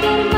Thank it.